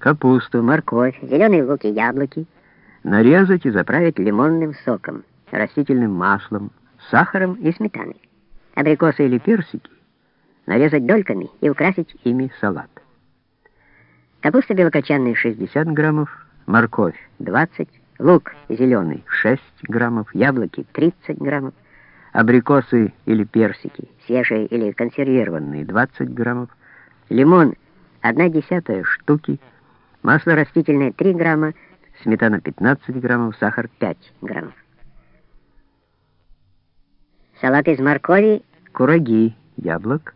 капусту, морковь, зеленые луки, яблоки нарезать и заправить лимонным соком, растительным маслом, сахаром и сметаной. Абрикосы или персики нарезать дольками и украсить ими салат. Капуста белокочанная 60 граммов, морковь 20, лук зеленый 6 граммов, яблоки 30 граммов, абрикосы или персики, свежие или консервированные 20 граммов, лимон 1 десятая штуки, масло растительное 3 грамма, сметана 15 граммов, сахар 5 граммов. Салат из моркови, кураги, яблок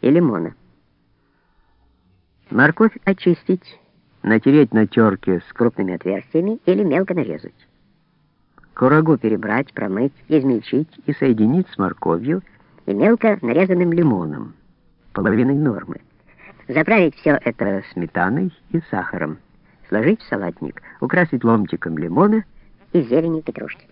и лимона. Морковь очистить, натереть на терке с крупными отверстиями или мелко нарезать. Курагу перебрать, промыть, измельчить и соединить с морковью и мелко нарезанным лимоном, половиной нормы. Заправить все это сметаной и сахаром, сложить в салатник, украсить ломтиком лимона. и зеленью петрушки.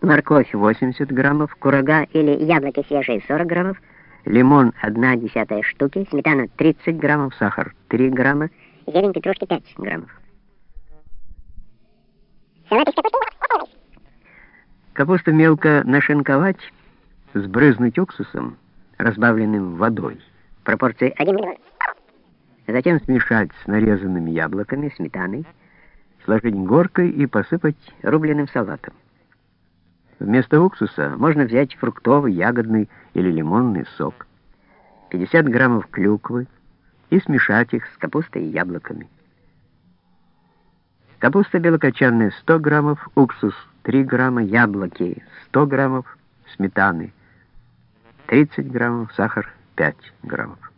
Морковь 80 граммов, курага или яблоки свежие 40 граммов, лимон 1 десятая штуки, сметана 30 граммов, сахар 3 грамма, зелень петрушки 5 граммов. Капусту мелко нашинковать, сбрызнуть уксусом, разбавленным водой, пропорции 1 миллион. Затем смешать с нарезанными яблоками, сметаной, сложить горкой и посыпать рубленым салатом. Вместо уксуса можно взять фруктовый, ягодный или лимонный сок, 50 граммов клюквы и смешать их с капустой и яблоками. Капуста белокочанная 100 граммов, уксус 3 грамма, яблоки 100 граммов, сметаны 30 граммов, сахар 5 граммов.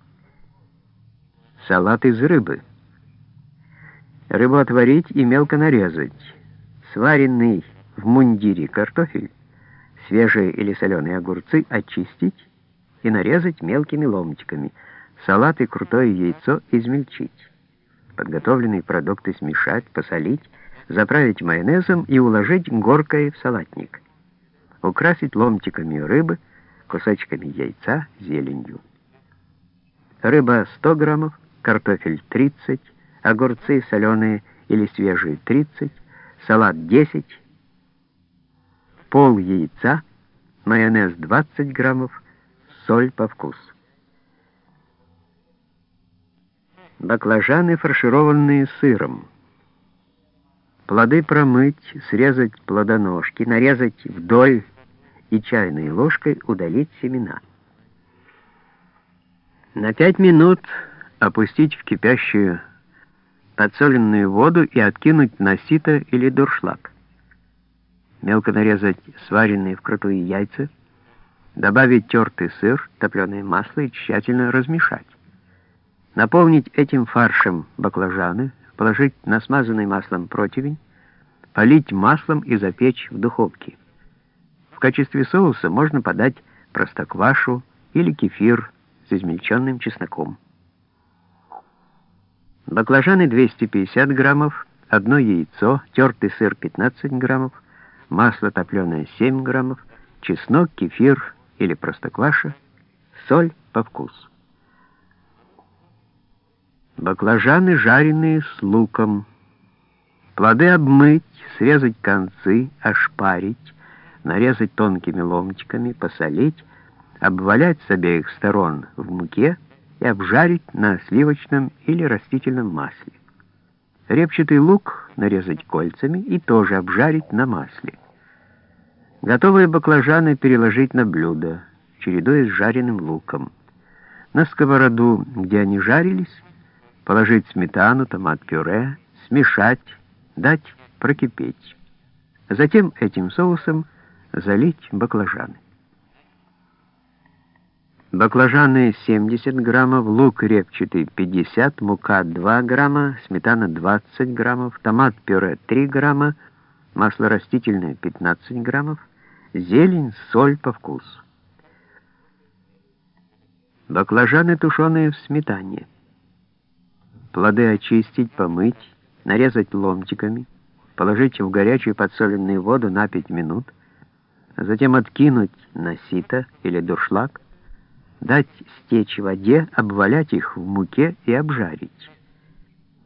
Салат из рыбы. Рыбу отварить и мелко нарезать. Сваренный в мундире картофель, свежие или соленые огурцы очистить и нарезать мелкими ломтиками. Салат и крутое яйцо измельчить. Подготовленные продукты смешать, посолить, заправить майонезом и уложить горкой в салатник. Украсить ломтиками рыбы, кусочками яйца, зеленью. Рыба 100 граммов, картофель 30, огурцы соленые или свежие 30, салат 10, пол яйца, майонез 20 граммов, соль по вкусу. Баклажаны, фаршированные сыром. Плоды промыть, срезать плодоножки, нарезать вдоль и чайной ложкой удалить семена. На пять минут опустить в кипящую подсоленную воду и откинуть на сито или дуршлаг. Мелко нарезать сваренные вкрутую яйца, добавить тертый сыр, топленое масло и тщательно размешать. Наполнить этим фаршем баклажаны, положить на смазанный маслом противень, полить маслом и запечь в духовке. Качестве соуса можно подать простоквашу или кефир с измельченным чесноком. Баклажаны 250 граммов, одно яйцо, тертый сыр 15 граммов, масло топленое 7 граммов, чеснок, кефир или простокваша, соль по вкусу. Баклажаны, жареные с луком. Плоды обмыть, срезать концы, ошпарить, нарезать тонкими ломтиками, посолить, обвалять с обеих сторон в муке и обжарить на сливочном или растительном масле. Репчатый лук нарезать кольцами и тоже обжарить на масле. Готовые баклажаны переложить на блюдо, чередуя с жареным луком. На сковороду, где они жарились, положить сметану, томат-пюре, смешать, дать прокипеть. Затем этим соусом залить баклажаны. Баклажаны 70 граммов, лук репчатый 50, мука 2 грамма, сметана 20 граммов, томат-пюре 3 грамма, масло растительное 15 граммов, зелень, соль по вкусу. Баклажаны тушеные в сметане. Плоды очистить, помыть, нарезать ломтиками, положить в горячую подсоленную воду на 5 минут, затем откинуть на сито или дуршлаг, дать стечь воде, обвалять их в муке и обжарить.